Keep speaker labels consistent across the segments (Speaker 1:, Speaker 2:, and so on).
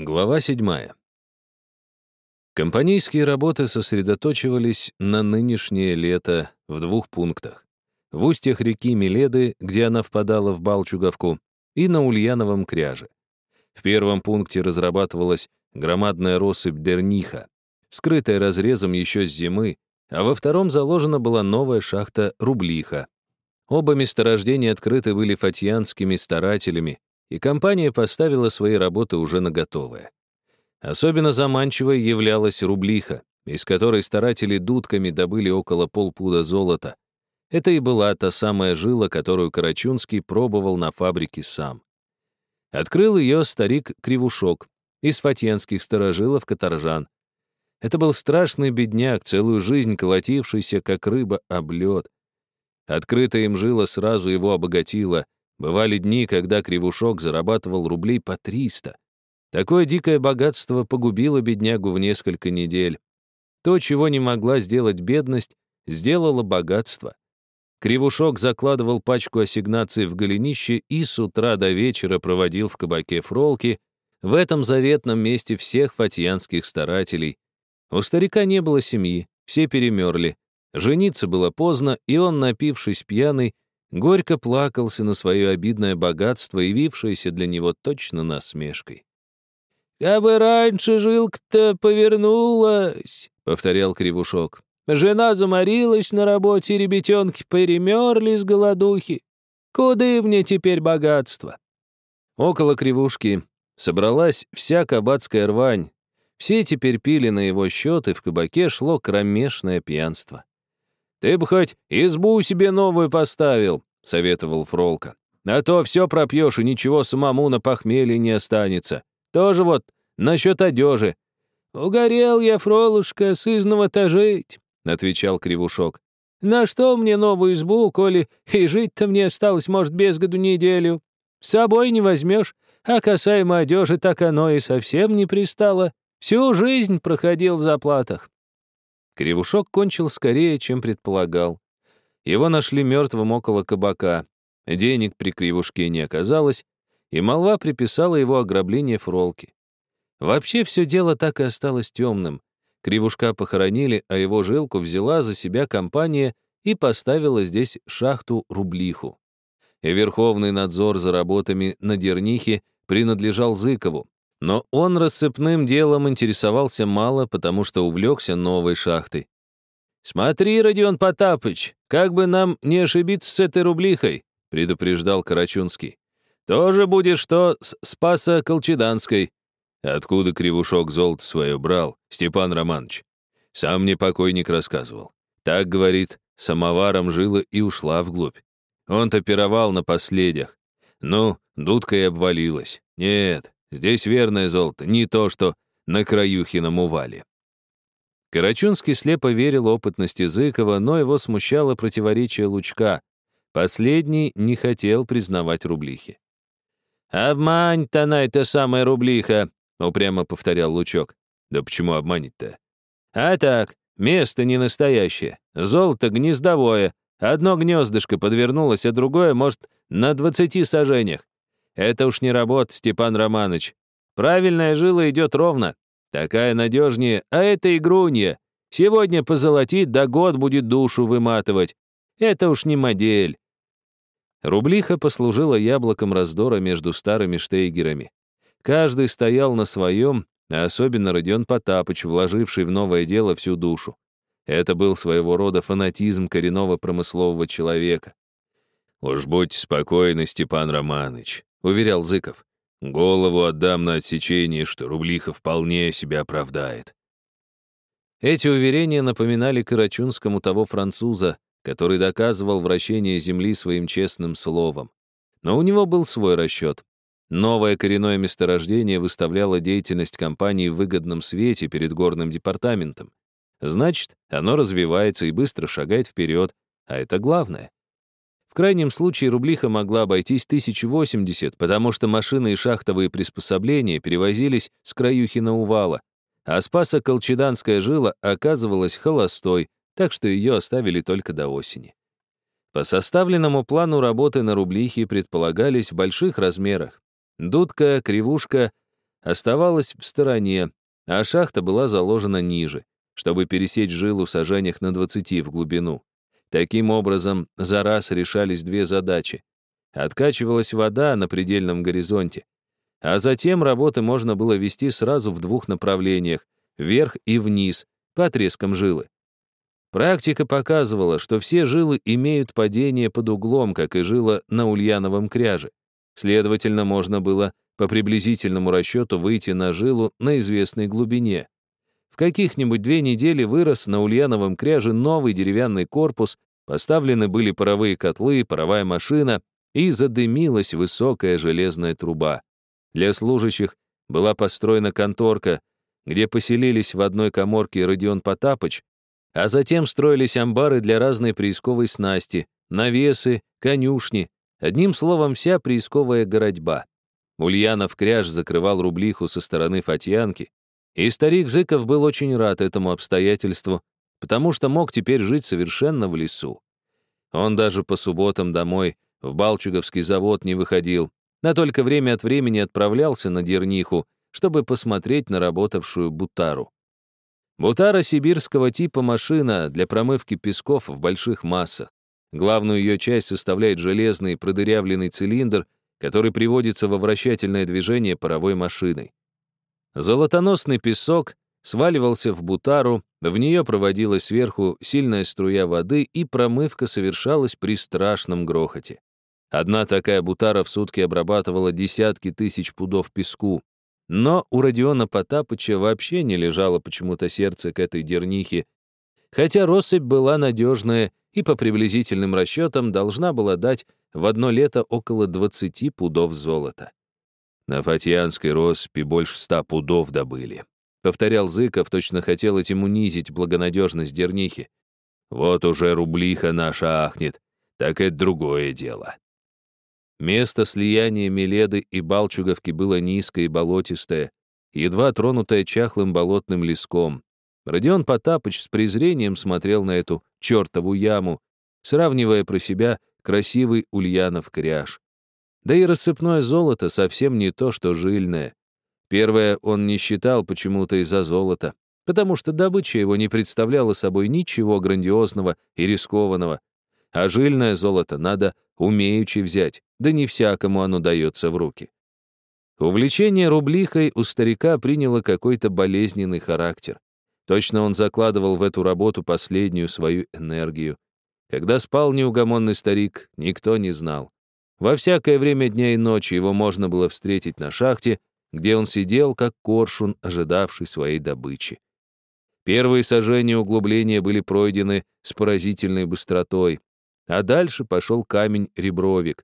Speaker 1: Глава 7. Компанейские работы сосредоточивались на нынешнее лето в двух пунктах. В устьях реки Миледы, где она впадала в Балчуговку, и на Ульяновом кряже. В первом пункте разрабатывалась громадная россыпь Дерниха, скрытая разрезом еще с зимы, а во втором заложена была новая шахта Рублиха. Оба месторождения открыты были фатьянскими старателями, и компания поставила свои работы уже на готовое. Особенно заманчивой являлась рублиха, из которой старатели дудками добыли около полпуда золота. Это и была та самая жила, которую Карачунский пробовал на фабрике сам. Открыл ее старик Кривушок из фатьянских сторожилов Каторжан. Это был страшный бедняк, целую жизнь колотившийся, как рыба об лед. Открытая им жила сразу его обогатила — Бывали дни, когда Кривушок зарабатывал рублей по 300. Такое дикое богатство погубило беднягу в несколько недель. То, чего не могла сделать бедность, сделало богатство. Кривушок закладывал пачку ассигнаций в голенище и с утра до вечера проводил в кабаке фролки, в этом заветном месте всех фатьянских старателей. У старика не было семьи, все перемерли. Жениться было поздно, и он, напившись пьяный, Горько плакался на свое обидное богатство, явившееся для него точно насмешкой.
Speaker 2: «Я бы раньше жилка-то повернулась», — повторял Кривушок. «Жена заморилась на работе, ребятенки перемерли с голодухи. Куды мне теперь богатство?»
Speaker 1: Около Кривушки собралась вся кабацкая рвань. Все теперь пили на его счет, и в кабаке шло кромешное пьянство.
Speaker 2: «Ты бы хоть избу себе новую поставил», — советовал Фролка. «А то все пропьешь, и ничего самому на похмелье не останется. Тоже вот насчет одежи». «Угорел я, Фролушка, сызного-то жить», — отвечал Кривушок. «На что мне новую избу, коли и жить-то мне осталось, может, без году неделю? С собой не возьмешь, а касаемо одежи, так оно и совсем не пристало. Всю жизнь проходил в заплатах.
Speaker 1: Кривушок кончил скорее, чем предполагал. Его нашли мертвым около кабака. Денег при Кривушке не оказалось, и молва приписала его ограбление фролки. Вообще все дело так и осталось темным. Кривушка похоронили, а его жилку взяла за себя компания и поставила здесь шахту-рублиху. Верховный надзор за работами на Дернихе принадлежал Зыкову, но он рассыпным делом интересовался мало, потому что увлекся новой шахтой.
Speaker 2: «Смотри, Родион Потапыч, как бы нам не ошибиться с этой рублихой», предупреждал Карачунский. «Тоже будет что с Спаса Колчеданской».
Speaker 1: Откуда Кривушок золото свое брал, Степан Романович? Сам мне покойник рассказывал. Так, говорит, самоваром жила и ушла вглубь. Он-то пировал на последях. Ну, дудка и обвалилась. Нет, Здесь верное золото, не то, что на Краюхином увале. Карачунский слепо верил опытности Зыкова, но его смущало противоречие Лучка. Последний не хотел признавать рублихи.
Speaker 2: «Обмань-то на это самая рублиха», — упрямо повторял Лучок.
Speaker 1: «Да почему обманить-то?»
Speaker 2: «А так, место не настоящее, золото гнездовое, одно гнездышко подвернулось, а другое, может, на двадцати сажениях. Это уж не работа, Степан Романович. Правильная жила идет ровно. Такая надежнее, а это игрунья. Сегодня позолотит, да год будет душу выматывать. Это уж не модель.
Speaker 1: Рублиха послужила яблоком раздора между старыми штейгерами. Каждый стоял на своем, а особенно Родион Потапыч, вложивший в новое дело всю душу. Это был своего рода фанатизм коренного промыслового человека. «Уж будьте спокойны, Степан Романович. — уверял Зыков. «Голову отдам на отсечение, что Рублиха вполне себя оправдает». Эти уверения напоминали Карачунскому того француза, который доказывал вращение Земли своим честным словом. Но у него был свой расчет. Новое коренное месторождение выставляло деятельность компании в выгодном свете перед горным департаментом. Значит, оно развивается и быстро шагает вперед, а это главное. В крайнем случае рублиха могла обойтись 1080, потому что машины и шахтовые приспособления перевозились с Краюхина увала, а Спаса Колчеданская жила оказывалась холостой, так что ее оставили только до осени. По составленному плану работы на рублихе предполагались в больших размерах. Дудка, кривушка, оставалась в стороне, а шахта была заложена ниже, чтобы пересечь жилу сажениях на 20 в глубину. Таким образом, за раз решались две задачи. Откачивалась вода на предельном горизонте, а затем работы можно было вести сразу в двух направлениях, вверх и вниз, по отрезкам жилы. Практика показывала, что все жилы имеют падение под углом, как и жила на Ульяновом кряже. Следовательно, можно было по приблизительному расчету выйти на жилу на известной глубине. Каких-нибудь две недели вырос на Ульяновом кряже новый деревянный корпус, поставлены были паровые котлы, паровая машина, и задымилась высокая железная труба. Для служащих была построена конторка, где поселились в одной коморке Родион Потапыч, а затем строились амбары для разной приисковой снасти, навесы, конюшни, одним словом, вся приисковая городьба. Ульянов кряж закрывал рублиху со стороны Фатьянки, и старик Зыков был очень рад этому обстоятельству, потому что мог теперь жить совершенно в лесу. Он даже по субботам домой в Балчуговский завод не выходил, а только время от времени отправлялся на Дерниху, чтобы посмотреть на работавшую Бутару. Бутара сибирского типа машина для промывки песков в больших массах. Главную ее часть составляет железный продырявленный цилиндр, который приводится во вращательное движение паровой машиной. Золотоносный песок сваливался в бутару, в нее проводилась сверху сильная струя воды, и промывка совершалась при страшном грохоте. Одна такая бутара в сутки обрабатывала десятки тысяч пудов песку. Но у Родиона Потапыча вообще не лежало почему-то сердце к этой дернихе, хотя россыпь была надежная и по приблизительным расчетам должна была дать в одно лето около 20 пудов золота. На Фатьянской россыпи больше ста пудов добыли. Повторял Зыков, точно хотел этим унизить благонадежность дернихи. Вот уже рублиха наша ахнет, так это другое дело. Место слияния Меледы и Балчуговки было низкое и болотистое, едва тронутое чахлым болотным леском. Родион Потапыч с презрением смотрел на эту чертову яму, сравнивая про себя красивый Ульянов кряж. Да и рассыпное золото совсем не то, что жильное. Первое он не считал почему-то из-за золота, потому что добыча его не представляла собой ничего грандиозного и рискованного, а жильное золото надо умеючи взять, да не всякому оно дается в руки. Увлечение рублихой у старика приняло какой-то болезненный характер. Точно он закладывал в эту работу последнюю свою энергию. Когда спал неугомонный старик, никто не знал. Во всякое время дня и ночи его можно было встретить на шахте, где он сидел, как коршун, ожидавший своей добычи. Первые сожжения углубления были пройдены с поразительной быстротой, а дальше пошел камень-ребровик,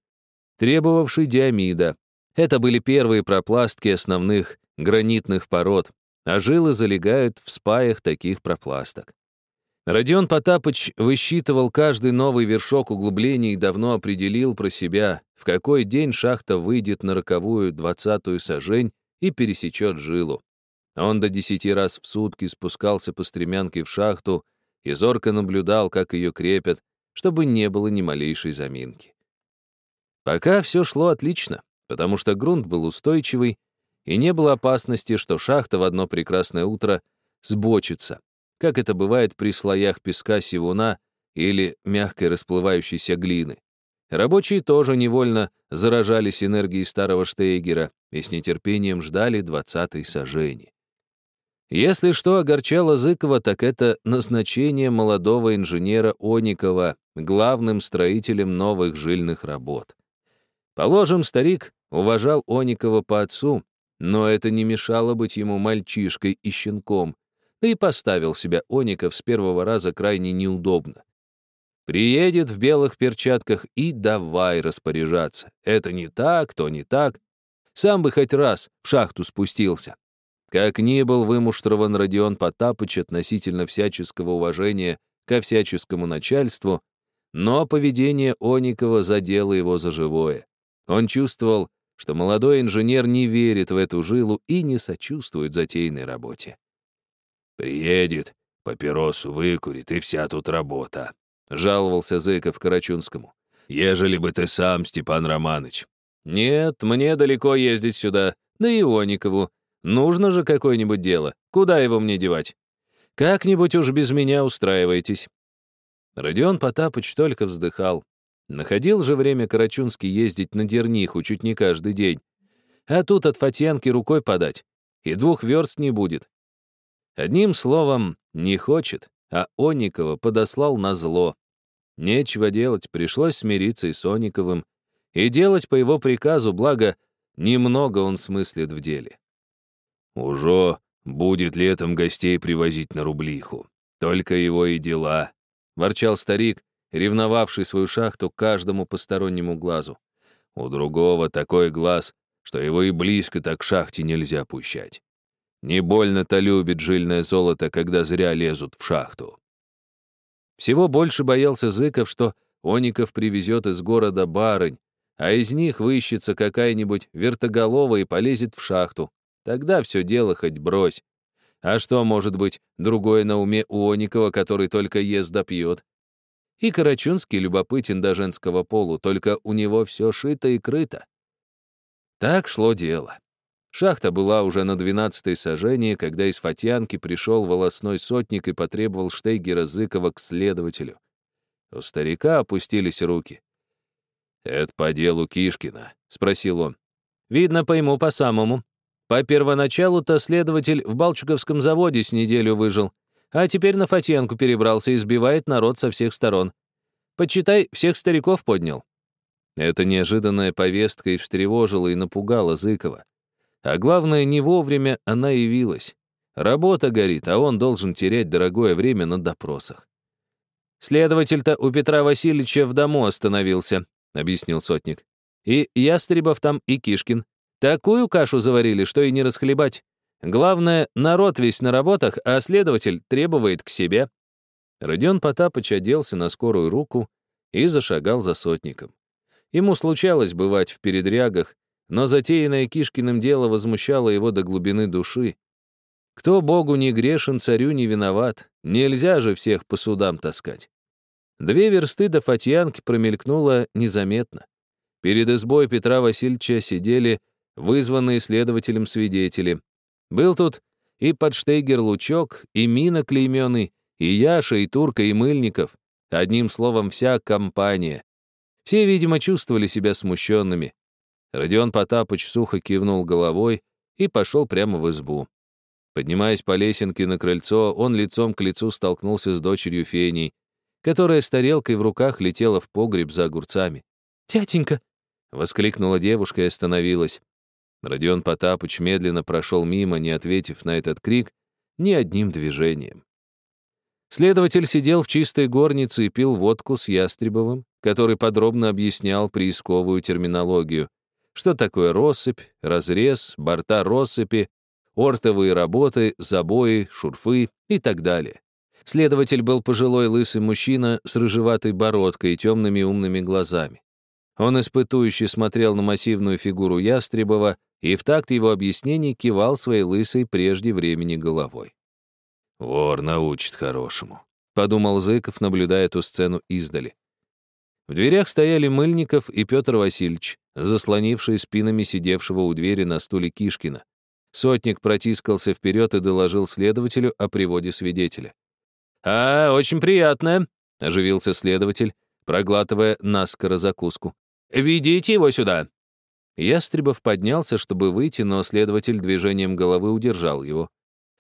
Speaker 1: требовавший диамида. Это были первые пропластки основных гранитных пород, а жилы залегают в спаях таких пропласток. Родион Потапыч высчитывал каждый новый вершок углубления и давно определил про себя, в какой день шахта выйдет на роковую двадцатую сажень и пересечет жилу. Он до десяти раз в сутки спускался по стремянке в шахту и зорко наблюдал, как ее крепят, чтобы не было ни малейшей заминки. Пока все шло отлично, потому что грунт был устойчивый, и не было опасности, что шахта в одно прекрасное утро сбочится, как это бывает при слоях песка сивуна или мягкой расплывающейся глины. Рабочие тоже невольно заражались энергией старого Штейгера и с нетерпением ждали двадцатой сожжения. Если что огорчало Зыкова, так это назначение молодого инженера Оникова главным строителем новых жильных работ. Положим, старик уважал Оникова по отцу, но это не мешало быть ему мальчишкой и щенком, и поставил себя Оников с первого раза крайне неудобно. Приедет в белых перчатках и давай распоряжаться. Это не так, то не так. Сам бы хоть раз в шахту спустился. Как ни был вымуштрован Родион Потапыч относительно всяческого уважения ко всяческому начальству, но поведение Оникова задело его за живое. Он чувствовал, что молодой инженер не верит в эту жилу и не сочувствует затеянной работе. «Приедет, папиросу выкурит, и вся тут работа», — жаловался Зыков Карачунскому. «Ежели бы ты сам, Степан Романыч». «Нет, мне далеко ездить сюда, да и Оникову.
Speaker 2: Нужно же какое-нибудь дело. Куда его мне девать? Как-нибудь уж без меня устраивайтесь. Родион Потапыч только вздыхал. Находил же время Карачунский ездить на Дерниху чуть не каждый день. А тут от Фатьянки рукой подать. И двух верст не будет. Одним словом, не хочет, а Онникова подослал на зло. Нечего делать, пришлось смириться и с Онниковым. И делать по его приказу, благо, немного он смыслит в деле.
Speaker 1: «Уже будет летом гостей привозить на рублиху. Только его и дела», — ворчал старик, ревновавший свою шахту каждому постороннему глазу. У другого такой глаз, что его и близко так к шахте нельзя пущать. Не больно-то любит жильное золото, когда зря лезут в шахту.
Speaker 2: Всего больше боялся Зыков, что Оников привезет из города барынь, а из них выищется какая-нибудь вертоголова и полезет в шахту. Тогда все дело хоть брось. А что может быть другое на уме у Оникова, который только ест да пьет? И Карачунский любопытен до женского полу, только у него все шито и крыто. Так шло дело. Шахта была уже на двенадцатой сажении, когда из Фатьянки пришел волосной сотник и потребовал Штейгера Зыкова к следователю. У старика опустились руки.
Speaker 1: «Это по делу Кишкина?» — спросил он.
Speaker 2: «Видно, пойму по-самому. По первоначалу-то следователь в Балчуговском заводе с неделю выжил, а теперь на Фатьянку перебрался и сбивает народ со всех сторон. Почитай, всех стариков поднял».
Speaker 1: Эта неожиданная повестка и встревожила, и напугала Зыкова. А главное, не вовремя она явилась. Работа горит, а он должен терять дорогое время на допросах.
Speaker 2: «Следователь-то у Петра Васильевича в дому остановился», — объяснил сотник. «И Ястребов там, и Кишкин. Такую кашу заварили, что и не расхлебать. Главное, народ весь на работах, а следователь требует к себе».
Speaker 1: Родион Потапыч оделся на скорую руку и зашагал за сотником. Ему случалось бывать в передрягах, но затеянное Кишкиным дело возмущало его до глубины души. Кто Богу не грешен, царю не виноват. Нельзя же всех по судам таскать. Две версты до Фатьянки промелькнуло незаметно. Перед избой Петра Васильевича сидели вызванные следователем свидетели. Был тут и подштейгер Лучок, и Мина клейменный, и Яша, и Турка, и Мыльников. Одним словом, вся компания. Все, видимо, чувствовали себя смущенными. Родион Потапыч сухо кивнул головой и пошел прямо в избу. Поднимаясь по лесенке на крыльцо, он лицом к лицу столкнулся с дочерью Феней, которая с тарелкой в руках летела в погреб за огурцами.
Speaker 2: «Тятенька!»
Speaker 1: — воскликнула девушка и остановилась. Родион Потапыч медленно прошел мимо, не ответив на этот крик ни одним движением. Следователь сидел в чистой горнице и пил водку с Ястребовым, который подробно объяснял приисковую терминологию, что такое россыпь, разрез, борта россыпи, ортовые работы, забои, шурфы и так далее. Следователь был пожилой лысый мужчина с рыжеватой бородкой и темными умными глазами. Он испытующе смотрел на массивную фигуру Ястребова и в такт его объяснений кивал своей лысой прежде времени головой. «Вор научит хорошему», — подумал Зыков, наблюдая эту сцену издали. В дверях стояли Мыльников и Петр Васильевич, заслонившие спинами сидевшего у двери на стуле Кишкина. Сотник протискался вперед и доложил следователю о приводе свидетеля.
Speaker 2: «А, очень приятно», — оживился следователь,
Speaker 1: проглатывая наскоро закуску.
Speaker 2: «Ведите его сюда».
Speaker 1: Ястребов поднялся, чтобы выйти, но следователь движением головы удержал его.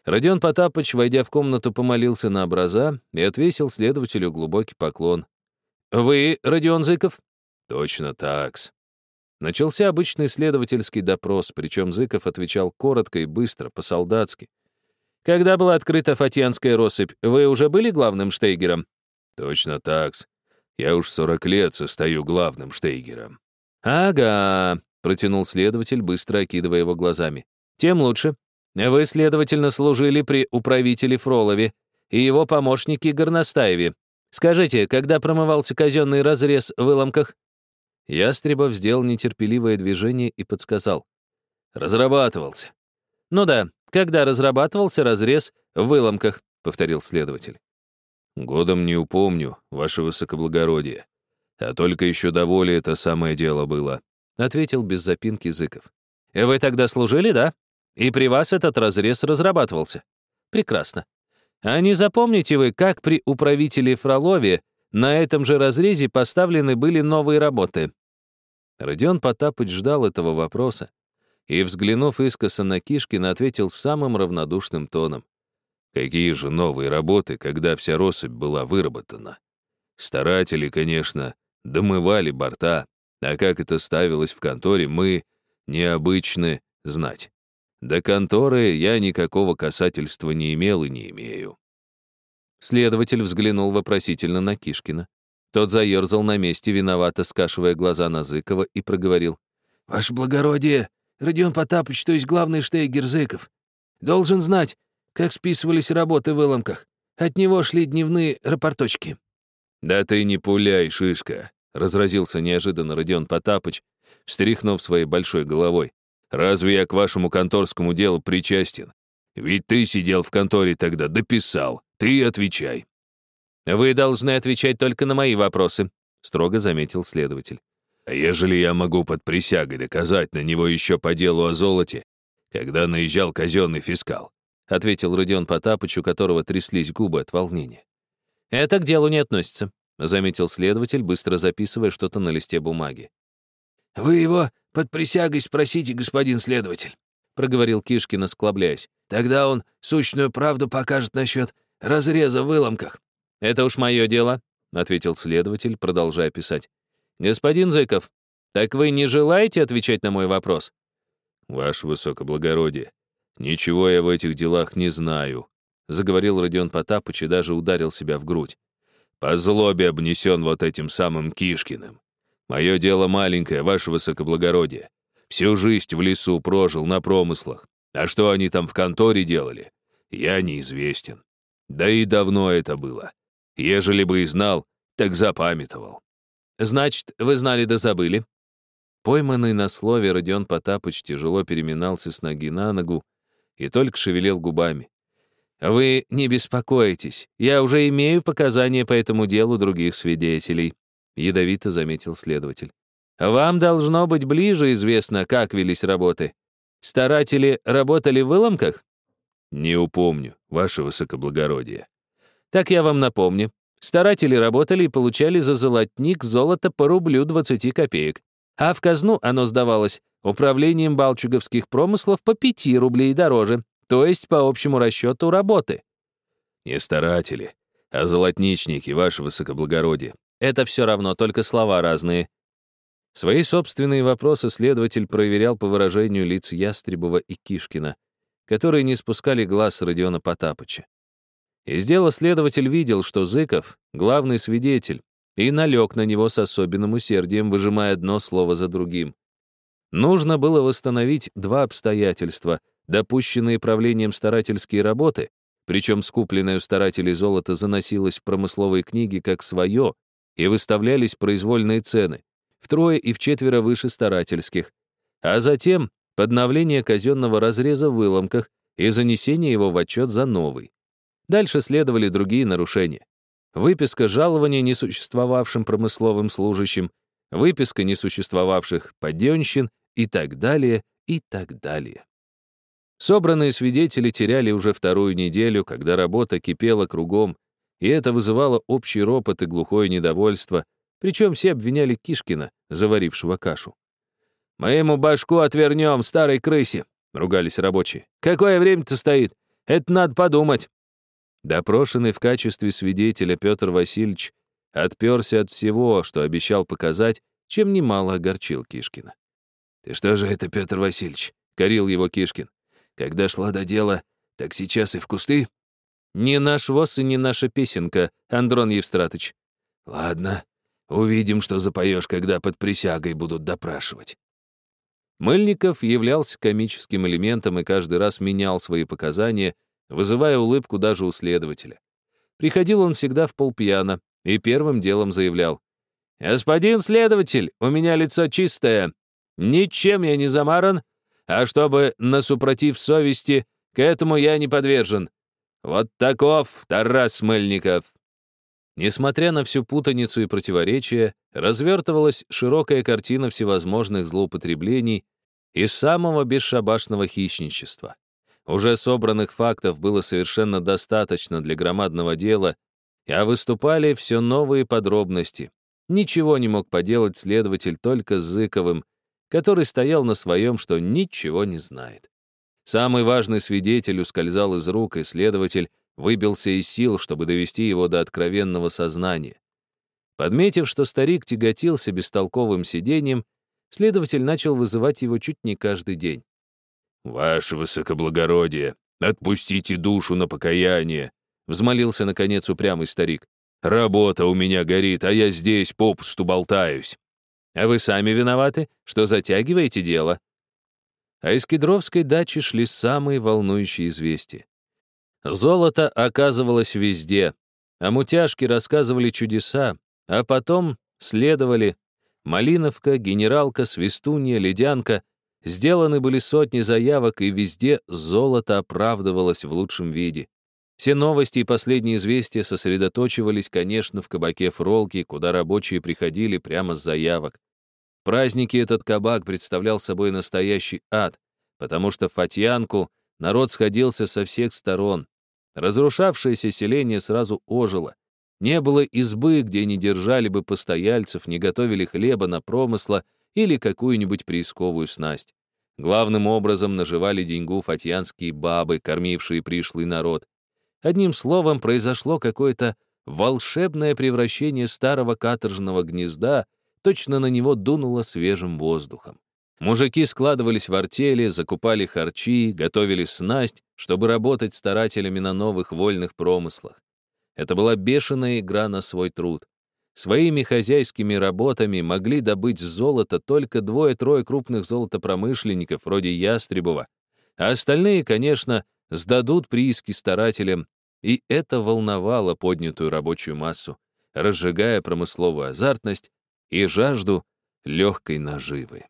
Speaker 1: Родион Потапыч, войдя в комнату, помолился на образа и отвесил следователю глубокий поклон.
Speaker 2: «Вы Родион Зыков?»
Speaker 1: «Точно такс». Начался обычный следовательский допрос, причем Зыков отвечал коротко и быстро, по-солдатски.
Speaker 2: «Когда была открыта Фатьянская россыпь, вы уже были главным штейгером?»
Speaker 1: «Точно такс. Я уж сорок лет состою главным штейгером».
Speaker 2: «Ага», — протянул следователь, быстро окидывая его глазами. «Тем лучше. Вы, следовательно, служили при управителе Фролове и его помощнике Горностаеве. Скажите, когда промывался казенный разрез в выламках?»
Speaker 1: Ястребов сделал нетерпеливое движение и подсказал.
Speaker 2: «Разрабатывался». «Ну да, когда разрабатывался разрез в выламках», — повторил следователь.
Speaker 1: «Годом не упомню, ваше высокоблагородие. А только еще до воли это самое дело было», — ответил без запинки Зыков.
Speaker 2: «Вы тогда служили, да?» И при вас этот разрез разрабатывался. Прекрасно. А не запомните вы, как при управителе Фролове на этом же разрезе поставлены были новые работы? Родион Потапыч ждал этого вопроса и, взглянув искоса на Кишкина, ответил самым равнодушным тоном. Какие же новые работы, когда вся россыпь была выработана? Старатели, конечно, домывали борта, а как это ставилось в конторе, мы необычны знать. До конторы я никакого касательства не имел и не имею. Следователь взглянул вопросительно на Кишкина. Тот заерзал на месте, виновато скашивая глаза на Зыкова, и проговорил. «Ваше благородие, Родион Потапыч, то есть главный штейгер Зыков, должен знать, как списывались работы в выломках. От него шли дневные рапорточки».
Speaker 1: «Да ты не пуляй, шишка», — разразился неожиданно Родион Потапыч, встряхнув своей большой головой. «Разве я к вашему конторскому делу причастен? Ведь ты сидел в конторе тогда, дописал. Ты отвечай».
Speaker 2: «Вы должны отвечать только на мои вопросы», — строго заметил следователь.
Speaker 1: «А ежели я могу под присягой доказать на него еще по делу о золоте, когда наезжал казенный фискал?»
Speaker 2: — ответил Родион Потапыч, у которого тряслись губы от волнения. «Это к делу не относится», — заметил следователь, быстро записывая что-то на листе бумаги.
Speaker 3: «Вы его под присягой спросите, господин следователь», — проговорил Кишкин, осклабляясь. «Тогда он сущную правду покажет насчет разреза в выломках».
Speaker 2: «Это уж мое дело», — ответил следователь, продолжая писать. «Господин Зыков, так вы не желаете отвечать на мой вопрос?»
Speaker 1: «Ваше высокоблагородие, ничего я в этих делах не знаю», — заговорил Родион Потапыч и даже ударил себя в грудь. «По злобе обнесен вот этим самым Кишкиным. Мое дело маленькое, ваше высокоблагородие. Всю жизнь в лесу прожил, на промыслах. А что они там в конторе делали, я неизвестен. Да и давно это было. Ежели бы и знал, так запамятовал.
Speaker 2: Значит, вы знали да забыли? Пойманный на слове Родион Потапыч тяжело переминался с ноги на ногу и только шевелил губами. «Вы не беспокойтесь, я уже имею показания по этому делу других свидетелей», — ядовито заметил следователь. «Вам должно быть ближе известно, как велись работы. Старатели работали в выломках?»
Speaker 1: «Не упомню, ваше высокоблагородие»,
Speaker 2: так я вам напомню. Старатели работали и получали за золотник золото по рублю 20 копеек, а в казну оно сдавалось управлением балчуговских промыслов по 5 рублей дороже, то есть по общему расчету работы.
Speaker 1: Не старатели, а золотничники, ваше высокоблагородие.
Speaker 2: Это все равно, только слова разные. Свои собственные вопросы следователь проверял по выражению лиц Ястребова и Кишкина, которые не спускали глаз с Родиона Потапыча. Из дела следователь видел, что Зыков — главный свидетель, и налег на него с особенным усердием, выжимая одно слово за другим. Нужно было восстановить два обстоятельства, допущенные правлением старательские работы, причем скупленное у старателей золото заносилось в промысловые книги как свое, и выставлялись произвольные цены, втрое и вчетверо выше старательских, а затем подновление казенного разреза в выломках и занесение его в отчет за новый. Дальше следовали другие нарушения. Выписка жалования несуществовавшим промысловым служащим, выписка несуществовавших подъемщин и так далее, и так далее. Собранные свидетели теряли уже вторую неделю, когда работа кипела кругом, и это вызывало общий ропот и глухое недовольство, причем все обвиняли Кишкина, заварившего кашу. «Мы ему башку отвернем, старой крысе», — ругались рабочие. «Какое время-то стоит? Это надо подумать». Допрошенный в качестве свидетеля Петр Васильевич отперся от всего, что обещал показать, чем немало огорчил Кишкина.
Speaker 3: «Ты что же это, Петр Васильевич?» — корил его Кишкин. «Когда шла до дела, так сейчас и в кусты?»
Speaker 2: «Не наш воз и не наша песенка, Андрон Евстратыч».
Speaker 3: «Ладно, увидим, что запоешь, когда под присягой будут допрашивать».
Speaker 2: Мыльников являлся комическим элементом и каждый раз менял свои показания, вызывая улыбку даже у следователя. Приходил он всегда в полпьяна и первым делом заявлял. «Господин следователь, у меня лицо чистое. Ничем я не замаран, а чтобы на супротив совести, к этому я не подвержен. Вот таков Тарас Мыльников». Несмотря на всю путаницу и противоречия, развертывалась широкая картина всевозможных злоупотреблений,
Speaker 1: и самого бесшабашного хищничества. Уже собранных фактов было совершенно достаточно для громадного дела, а выступали все новые подробности. Ничего не мог поделать следователь только с Зыковым, который стоял на своем, что ничего не знает. Самый важный свидетель ускользал из рук, и следователь выбился из сил, чтобы довести его до откровенного сознания. Подметив, что старик тяготился бестолковым сидением, следователь начал вызывать его чуть не каждый день.
Speaker 2: «Ваше высокоблагородие, отпустите душу на покаяние», взмолился, наконец, упрямый старик. «Работа у меня горит, а я здесь попусту болтаюсь».
Speaker 1: «А вы сами виноваты, что затягиваете дело?» А из кедровской дачи шли самые волнующие известия. Золото оказывалось везде, а мутяшки рассказывали чудеса, а потом следовали Малиновка, Генералка, Свистунья, Ледянка. Сделаны были сотни заявок, и везде золото оправдывалось в лучшем виде. Все новости и последние известия сосредоточивались, конечно, в кабаке Фролки, куда рабочие приходили прямо с заявок. Праздники этот кабак представлял собой настоящий ад, потому что в Фатьянку народ сходился со всех сторон. Разрушавшееся селение сразу ожило. Не было избы, где не держали бы постояльцев, не готовили хлеба на промысла или какую-нибудь приисковую снасть. Главным образом наживали деньгу фатьянские бабы, кормившие пришлый народ. Одним словом, произошло какое-то волшебное превращение старого каторжного гнезда, точно на него дунуло свежим воздухом. Мужики складывались в артели, закупали харчи, готовили снасть, чтобы работать старателями на новых вольных промыслах. Это была бешеная игра на свой труд. Своими хозяйскими работами могли добыть золото только двое-трое крупных золотопромышленников вроде Ястребова, а остальные, конечно, сдадут прииски старателям, и это волновало поднятую рабочую массу, разжигая промысловую азартность и жажду легкой наживы.